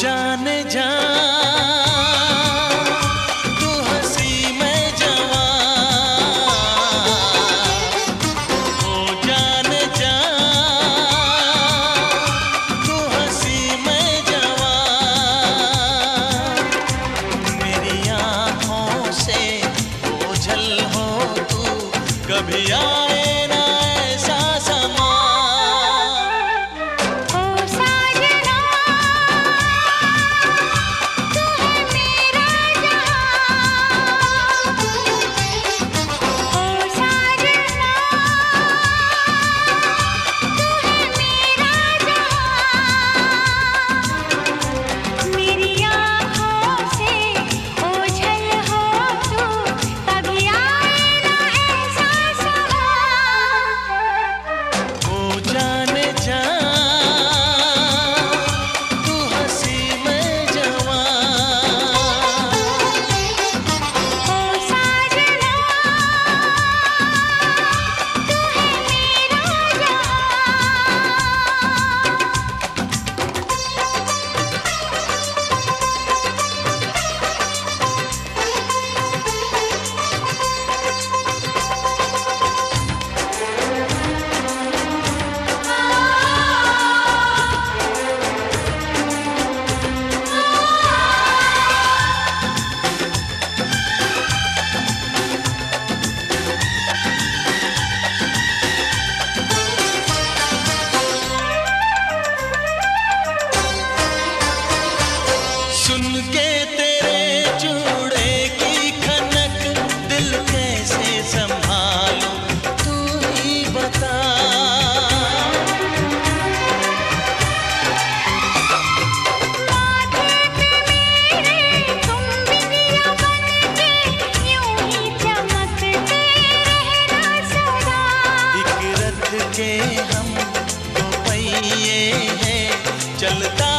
जाने लगे हम तो पहिए हैं चलता